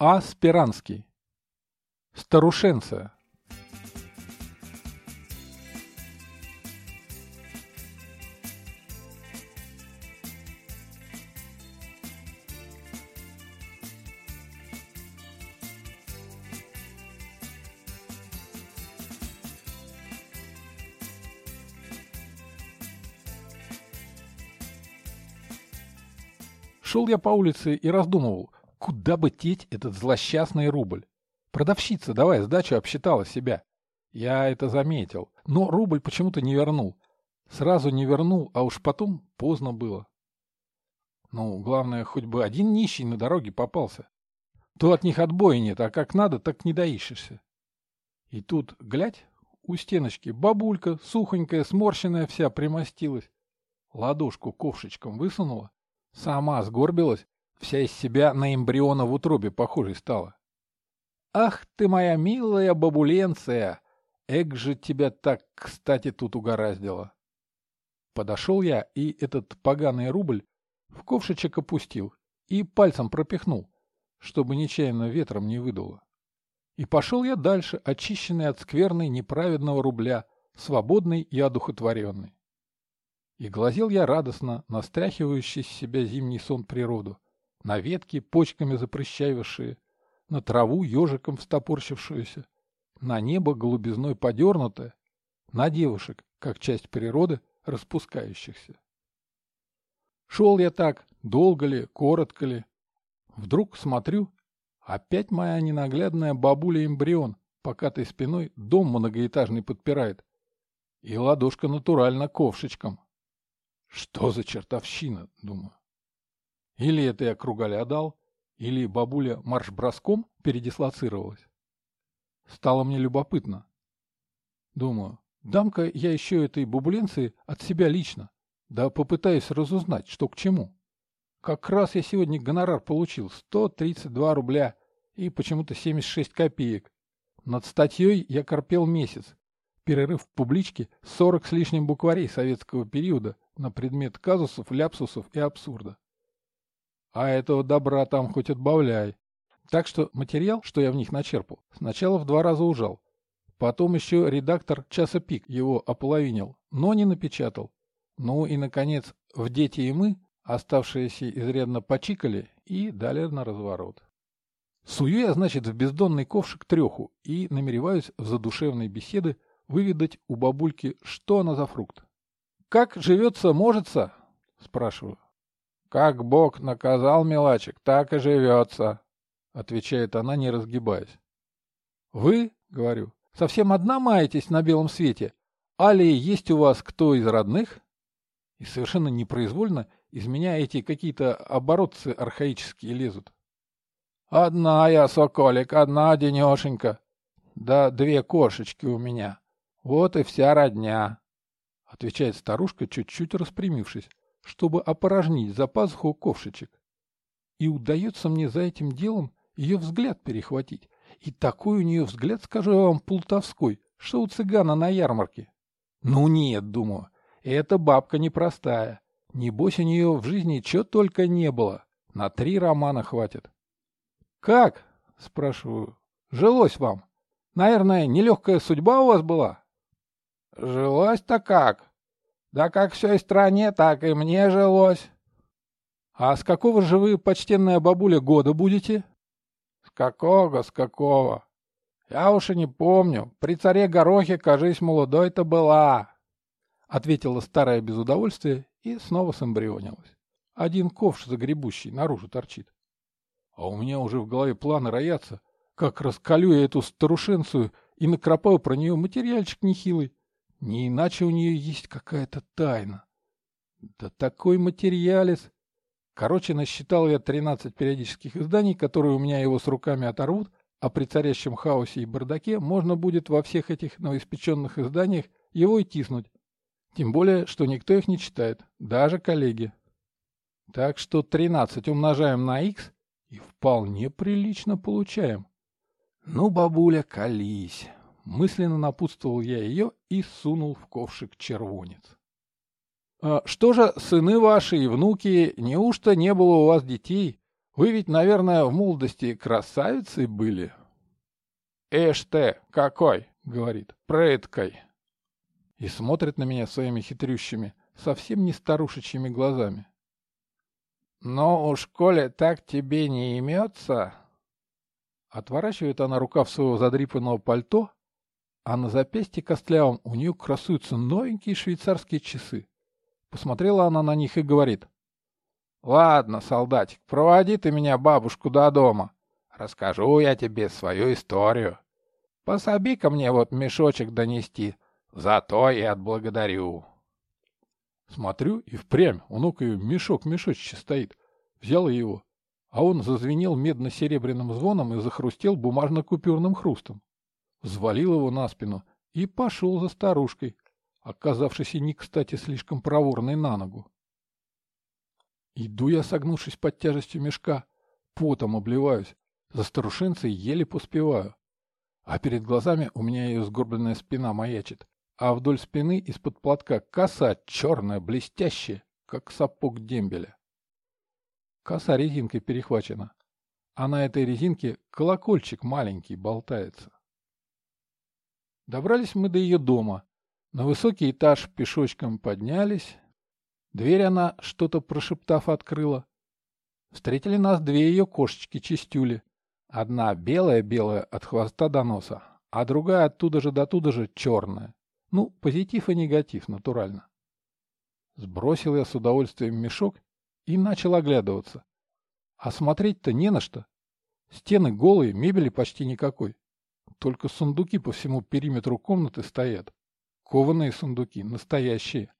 А. Спиранский. Старушенция. Шел я по улице и раздумывал, куда бы теть этот злосчастный рубль. Продавщица, давай сдачу, обсчитала себя. Я это заметил, но рубль почему-то не вернул. Сразу не вернул, а уж потом поздно было. Ну, главное, хоть бы один нищий на дороге попался. То от них отбоя нет, а как надо, так не доищешься. И тут, глядь, у стеночки бабулька, сухонькая, сморщенная вся, примостилась. Ладошку ковшичком высунула, Сама сгорбилась, вся из себя на эмбриона в утробе похожей стала. «Ах ты моя милая бабуленция! Эк же тебя так, кстати, тут угораздило!» Подошел я, и этот поганый рубль в ковшичек опустил и пальцем пропихнул, чтобы нечаянно ветром не выдуло. И пошел я дальше, очищенный от скверной неправедного рубля, свободный и одухотворенный. И глазел я радостно на стряхивающий с себя зимний сон природу, на ветки, почками запрыщавившие, на траву ежиком встопорщившуюся, на небо голубизной подернутое, на девушек, как часть природы, распускающихся. Шел я так, долго ли, коротко ли. Вдруг смотрю, опять моя ненаглядная бабуля-эмбрион, покатой спиной, дом многоэтажный подпирает. И ладошка натурально ковшечком, что за чертовщина, думаю. Или это я кругаля дал, или бабуля марш-броском передислоцировалась. Стало мне любопытно. Думаю, дам-ка я еще этой бабуленции от себя лично, да попытаюсь разузнать, что к чему. Как раз я сегодня гонорар получил 132 рубля и почему-то 76 копеек. Над статьей я корпел месяц. Перерыв в публичке 40 с лишним букварей советского периода на предмет казусов, ляпсусов и абсурда. А этого добра там хоть отбавляй. Так что материал, что я в них начерпал, сначала в два раза ужал. Потом еще редактор «Часа пик» его ополовинил, но не напечатал. Ну и, наконец, в «Дети и мы» оставшиеся изрядно почикали и дали на разворот. Сую я, значит, в бездонный ковшик треху и намереваюсь в задушевной беседы выведать у бабульки, что она за фрукт. «Как живется, можется?» — спрашиваю. «Как Бог наказал, милачик, так и живется», — отвечает она, не разгибаясь. «Вы, — говорю, — совсем одна маетесь на белом свете? Али есть у вас кто из родных?» И совершенно непроизвольно из меня эти какие-то оборотцы архаические лезут. «Одна я, соколик, одна денешенька. Да две кошечки у меня. Вот и вся родня. — отвечает старушка, чуть-чуть распрямившись, чтобы опорожнить за пазуху ковшичек. И удается мне за этим делом ее взгляд перехватить. И такой у нее взгляд, скажу я вам, плутовской, что у цыгана на ярмарке. Ну нет, думаю, эта бабка непростая. Небось у нее в жизни чего только не было. На три романа хватит. «Как?» — спрашиваю. «Жилось вам? Наверное, нелегкая судьба у вас была?» Жилось-то как? Да как всей стране, так и мне жилось. А с какого же вы, почтенная бабуля, года будете? С какого, с какого? Я уж и не помню. При царе Горохе, кажись, молодой-то была. Ответила старая без удовольствия и снова сэмбрионилась. Один ковш загребущий наружу торчит. А у меня уже в голове планы роятся, как раскалю я эту старушенцию и накропаю про нее материальчик нехилый. Не иначе у нее есть какая-то тайна. Да такой материалец. Короче, насчитал я 13 периодических изданий, которые у меня его с руками оторвут, а при царящем хаосе и бардаке можно будет во всех этих новоиспеченных изданиях его и тиснуть. Тем более, что никто их не читает, даже коллеги. Так что 13 умножаем на x и вполне прилично получаем. Ну, бабуля, колись. Мысленно напутствовал я ее и сунул в ковшик червонец. «А что же, сыны ваши и внуки, неужто не было у вас детей? Вы ведь, наверное, в молодости красавицей были? Эш ты, какой, говорит, прыткой. И смотрит на меня своими хитрющими, совсем не старушечьими глазами. Но уж коли так тебе не имется... Отворачивает она рукав своего задрипанного пальто, а на запястье костлявом у нее красуются новенькие швейцарские часы. Посмотрела она на них и говорит. «Ладно, солдатик, проводи ты меня бабушку до дома. Расскажу я тебе свою историю. Пособи-ка мне вот мешочек донести, зато и отблагодарю». Смотрю, и впрямь у ног ее мешок-мешочище стоит. Взял его, а он зазвенел медно-серебряным звоном и захрустел бумажно-купюрным хрустом. Взвалил его на спину и пошел за старушкой, оказавшейся не кстати слишком проворной на ногу. Иду я, согнувшись под тяжестью мешка, потом обливаюсь, за старушенцей еле поспеваю. А перед глазами у меня ее сгорбленная спина маячит, а вдоль спины из-под платка коса черная, блестящая, как сапог дембеля. Коса резинкой перехвачена, а на этой резинке колокольчик маленький болтается. Добрались мы до ее дома. На высокий этаж пешочком поднялись. Дверь она, что-то прошептав, открыла. Встретили нас две ее кошечки-чистюли. Одна белая-белая от хвоста до носа, а другая оттуда же до туда же черная. Ну, позитив и негатив, натурально. Сбросил я с удовольствием мешок и начал оглядываться. А смотреть-то не на что. Стены голые, мебели почти никакой. Только сундуки по всему периметру комнаты стоят. Кованые сундуки, настоящие.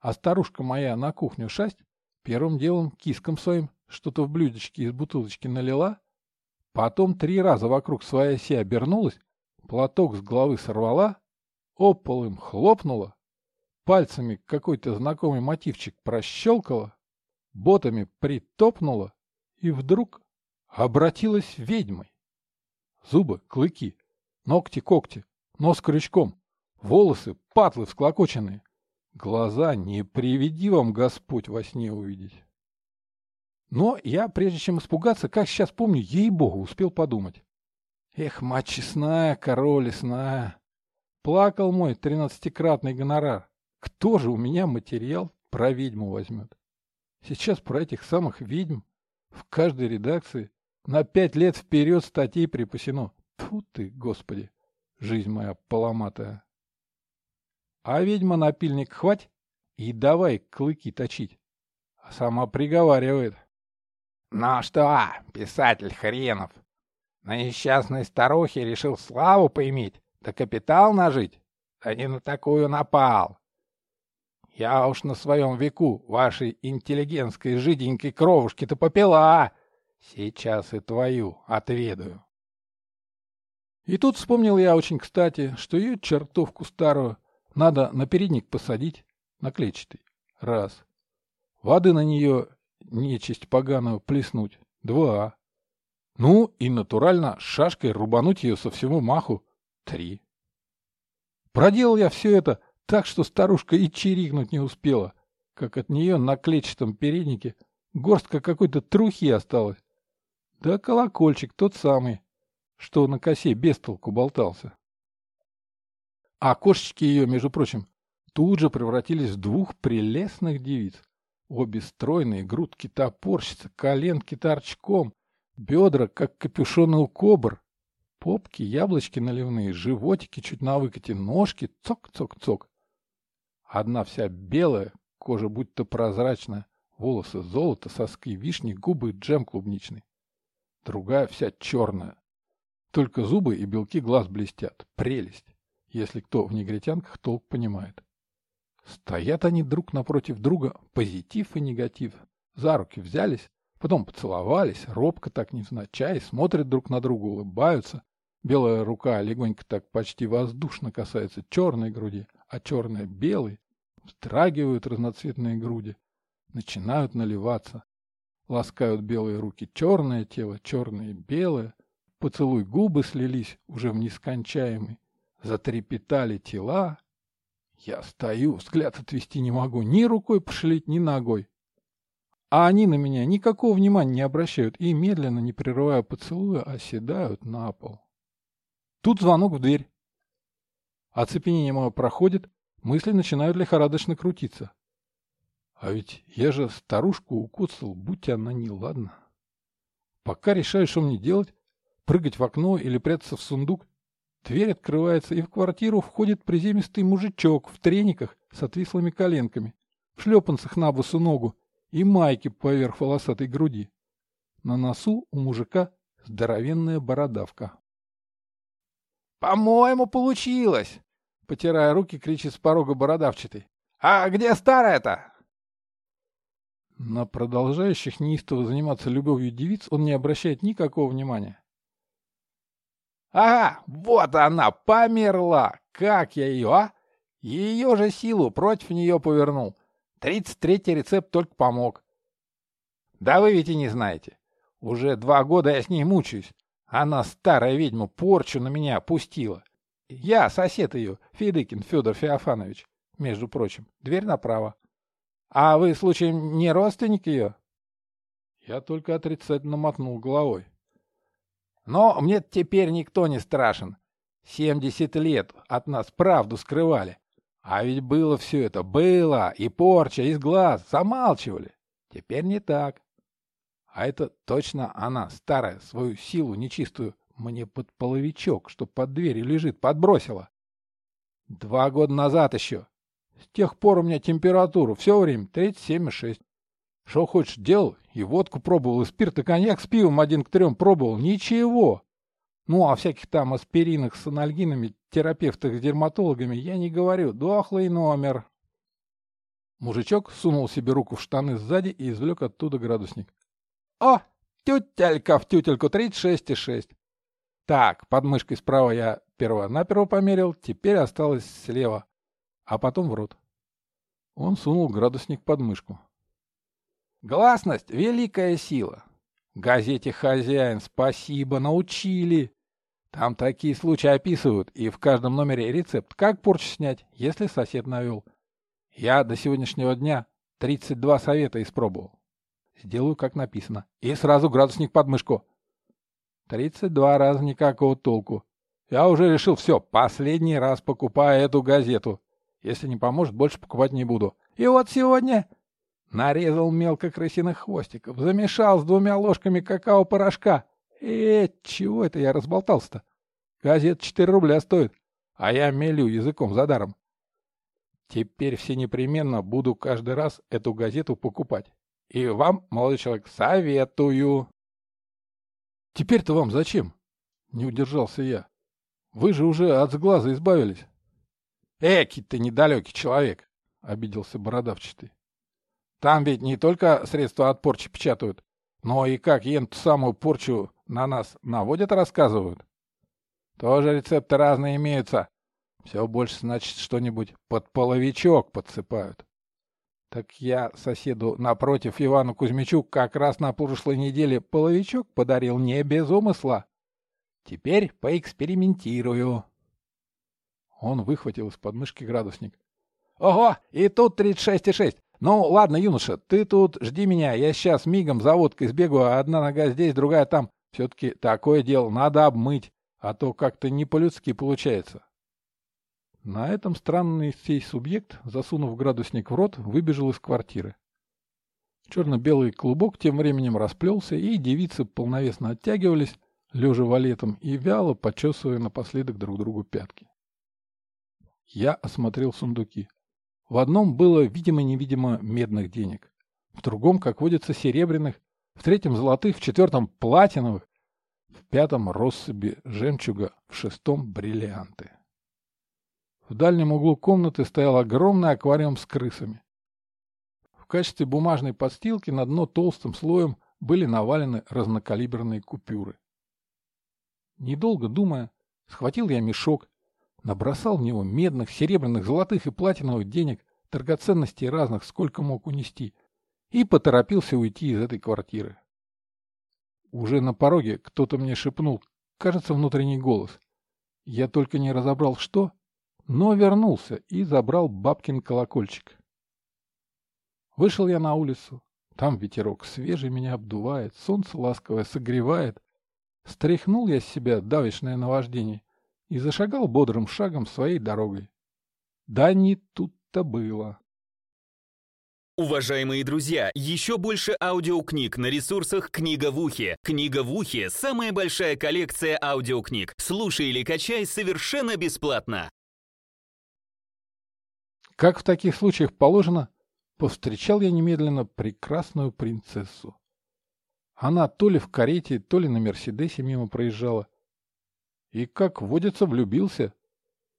А старушка моя на кухню шасть, первым делом киском своим что-то в блюдечке из бутылочки налила, потом три раза вокруг своей оси обернулась, платок с головы сорвала, об им хлопнула, пальцами какой-то знакомый мотивчик прощелкала, ботами притопнула и вдруг обратилась ведьмой. Зубы, клыки, ногти-когти, нос крючком, волосы, патлы всклокоченные. Глаза не приведи вам Господь во сне увидеть. Но я, прежде чем испугаться, как сейчас помню, ей-богу, успел подумать. Эх, мать честная, король лесная, Плакал мой тринадцатикратный гонорар. Кто же у меня материал про ведьму возьмет? Сейчас про этих самых ведьм в каждой редакции на пять лет вперед статей припасено. Тьфу ты, господи, жизнь моя поломатая. А ведьма напильник хвать и давай клыки точить. А сама приговаривает. Ну что, писатель хренов, на несчастной старухе решил славу поиметь? Да капитал нажить? Да не на такую напал. Я уж на своем веку вашей интеллигентской жиденькой кровушки-то попила. Сейчас и твою отведаю. И тут вспомнил я очень кстати, что ее чертовку старую надо на передник посадить, на клетчатый. Раз. Воды на нее нечисть поганую плеснуть. Два. Ну и натурально шашкой рубануть ее со всего маху. Три. Проделал я все это так, что старушка и чирикнуть не успела, как от нее на клетчатом переднике горстка какой-то трухи осталась. Да колокольчик тот самый, что на косе без толку болтался. А кошечки ее, между прочим, тут же превратились в двух прелестных девиц. Обе стройные, грудки топорщицы, коленки торчком, бедра, как капюшоны у кобр, Попки, яблочки наливные, животики чуть на выкате, ножки цок-цок-цок. Одна вся белая, кожа будто прозрачная, волосы золото, соски вишни, губы джем клубничный. Другая вся черная. Только зубы и белки глаз блестят. Прелесть. Если кто в негритянках толк понимает. Стоят они друг напротив друга, позитив и негатив. За руки взялись, потом поцеловались, робко так невзначай, смотрят друг на друга, улыбаются, Белая рука легонько так почти воздушно касается черной груди, а черная — белой. Вздрагивают разноцветные груди, начинают наливаться. Ласкают белые руки черное тело, черное белое. Поцелуй губы слились уже в нескончаемый. Затрепетали тела. Я стою, взгляд отвести не могу, ни рукой пошалить, ни ногой. А они на меня никакого внимания не обращают и, медленно, не прерывая поцелуя, оседают на пол. Тут звонок в дверь. Оцепенение мое проходит, мысли начинают лихорадочно крутиться. А ведь я же старушку укусил, будь она неладна. Пока решаю, что мне делать, прыгать в окно или прятаться в сундук, дверь открывается, и в квартиру входит приземистый мужичок в трениках с отвислыми коленками, в шлепанцах на босу ногу и майке поверх волосатой груди. На носу у мужика здоровенная бородавка. «По-моему, получилось!» Потирая руки, кричит с порога бородавчатый. «А где старая-то?» На продолжающих неистово заниматься любовью девиц он не обращает никакого внимания. «Ага, вот она, померла! Как я ее, а? Ее же силу против нее повернул. Тридцать третий рецепт только помог. Да вы ведь и не знаете. Уже два года я с ней мучаюсь. Она, старая ведьма, порчу на меня пустила. Я сосед ее, Федыкин Федор Феофанович, между прочим. Дверь направо. А вы, случаем, не родственник ее? Я только отрицательно мотнул головой. Но мне теперь никто не страшен. Семьдесят лет от нас правду скрывали. А ведь было все это, было, и порча из глаз, замалчивали. Теперь не так. А это точно она, старая, свою силу нечистую мне под половичок, что под дверью лежит, подбросила. Два года назад еще. С тех пор у меня температура все время 37,6. Что хочешь делал, и водку пробовал, и спирт, и коньяк с пивом один к трем пробовал. Ничего. Ну, о всяких там аспиринах с анальгинами, терапевтах с дерматологами я не говорю. Дохлый номер. Мужичок сунул себе руку в штаны сзади и извлек оттуда градусник. О, тютелька в тютельку 36,6. Так, под мышкой справа я перво-наперво померил, теперь осталось слева, а потом в рот. Он сунул градусник под мышку. Гласность — великая сила. Газете «Хозяин» спасибо, научили. Там такие случаи описывают, и в каждом номере рецепт, как порчу снять, если сосед навел. Я до сегодняшнего дня 32 совета испробовал. Сделаю, как написано. И сразу градусник под мышку. 32 раза никакого толку. Я уже решил, все, последний раз покупаю эту газету. Если не поможет, больше покупать не буду. И вот сегодня нарезал мелко крысиных хвостиков, замешал с двумя ложками какао-порошка Э, чего это я разболтался-то? Газета 4 рубля стоит, а я мелю языком за даром. Теперь все непременно буду каждый раз эту газету покупать. И вам, молодой человек, советую. Теперь-то вам зачем? Не удержался я. Вы же уже от сглаза избавились. Эки ты недалекий человек, обиделся бородавчатый. Там ведь не только средства от порчи печатают, но и как ен ту самую порчу на нас наводят, рассказывают? Тоже рецепты разные имеются. Все больше, значит, что-нибудь под половичок подсыпают. Так я соседу напротив Ивану Кузьмичу как раз на прошлой неделе половичок подарил не без умысла. Теперь поэкспериментирую. Он выхватил из подмышки градусник. Ого, и тут 36,6. Ну, ладно, юноша, ты тут жди меня, я сейчас мигом за водкой сбегу, а одна нога здесь, другая там. Все-таки такое дело надо обмыть, а то как-то не по-людски получается. На этом странный сей субъект, засунув градусник в рот, выбежал из квартиры. Черно-белый клубок тем временем расплелся, и девицы полновесно оттягивались, лежа валетом и вяло почесывая напоследок друг другу пятки. Я осмотрел сундуки. В одном было, видимо-невидимо, медных денег, в другом, как водится, серебряных, в третьем золотых, в четвертом платиновых, в пятом россыпи жемчуга, в шестом бриллианты. В дальнем углу комнаты стоял огромный аквариум с крысами. В качестве бумажной подстилки на дно толстым слоем были навалены разнокалиберные купюры. Недолго думая, схватил я мешок, набросал в него медных, серебряных, золотых и платиновых денег, драгоценностей разных, сколько мог унести — и поторопился уйти из этой квартиры. Уже на пороге кто-то мне шепнул, кажется, внутренний голос. Я только не разобрал, что, но вернулся и забрал бабкин колокольчик. Вышел я на улицу. Там ветерок свежий меня обдувает, солнце ласковое согревает. Стряхнул я с себя давишное наваждение и зашагал бодрым шагом своей дорогой. Да не тут-то было. Уважаемые друзья, еще больше аудиокниг на ресурсах «Книга в ухе». «Книга в ухе» — самая большая коллекция аудиокниг. Слушай или качай совершенно бесплатно. Как в таких случаях положено, повстречал я немедленно прекрасную принцессу. Она то ли в карете, то ли на Мерседесе мимо проезжала. И, как водится, влюбился.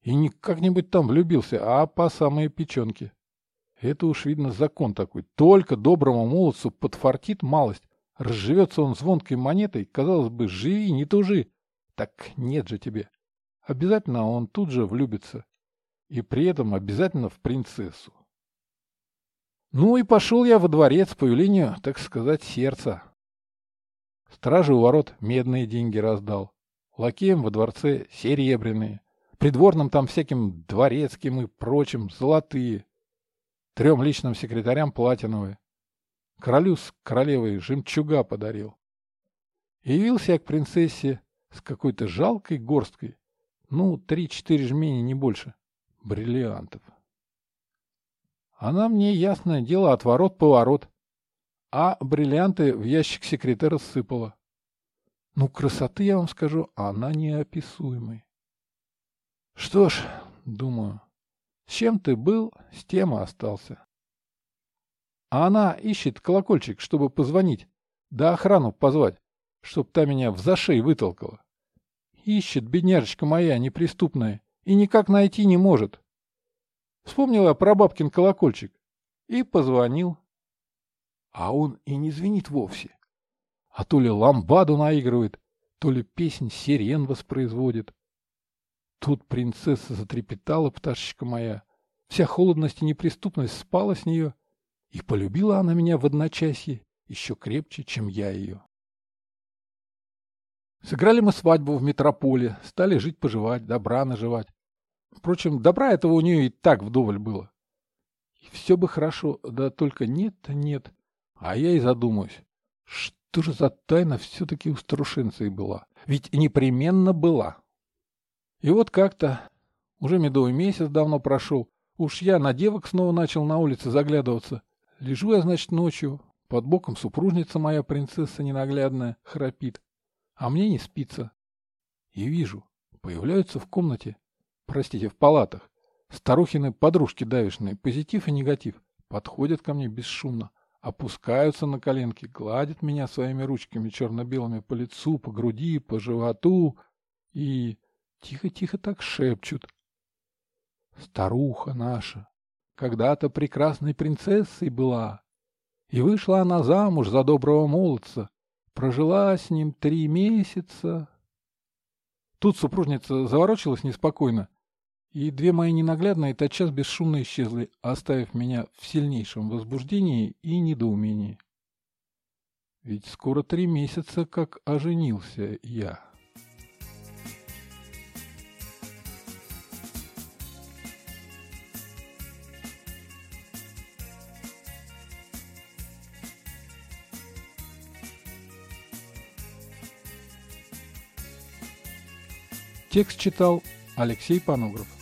И не как-нибудь там влюбился, а по самые печенки. Это уж, видно, закон такой. Только доброму молодцу подфартит малость. Разживется он звонкой монетой, казалось бы, живи, не тужи. Так нет же тебе. Обязательно он тут же влюбится. И при этом обязательно в принцессу. Ну и пошел я во дворец по велению, так сказать, сердца. Стражи у ворот медные деньги раздал. Лакеям во дворце серебряные. Придворным там всяким дворецким и прочим золотые. Трем личным секретарям платиновые. Королю с королевой жемчуга подарил. Явился я к принцессе с какой-то жалкой горсткой. Ну, три-четыре жмени, не больше. Бриллиантов. Она мне, ясное дело, отворот-поворот. А бриллианты в ящик секретаря сыпала. Ну, красоты, я вам скажу, она неописуемой. Что ж, думаю, с чем ты был, с тем и остался. А она ищет колокольчик, чтобы позвонить, да охрану позвать, чтоб та меня в зашей вытолкала. Ищет, бедняжечка моя, неприступная, и никак найти не может. Вспомнила про бабкин колокольчик и позвонил. А он и не звенит вовсе. А то ли ламбаду наигрывает, то ли песнь сирен воспроизводит. Тут принцесса затрепетала, пташечка моя. Вся холодность и неприступность спала с нее, и полюбила она меня в одночасье еще крепче, чем я ее. Сыграли мы свадьбу в метрополе, стали жить-поживать, добра наживать. Впрочем, добра этого у нее и так вдоволь было. И все бы хорошо, да только нет-то нет. А я и задумаюсь, что же за тайна все-таки у старушенции была? Ведь непременно была. И вот как-то, уже медовый месяц давно прошел, уж я на девок снова начал на улице заглядываться. Лежу я, значит, ночью, под боком супружница моя, принцесса ненаглядная, храпит, а мне не спится. И вижу, появляются в комнате, простите, в палатах, старухины подружки давишные, позитив и негатив, подходят ко мне бесшумно, опускаются на коленки, гладят меня своими ручками черно-белыми по лицу, по груди, по животу и Тихо-тихо так шепчут. Старуха наша когда-то прекрасной принцессой была, и вышла она замуж за доброго молодца, прожила с ним три месяца. Тут супружница заворочилась неспокойно, и две мои ненаглядные тотчас бесшумно исчезли, оставив меня в сильнейшем возбуждении и недоумении. Ведь скоро три месяца, как оженился я. Текст читал Алексей Панограф.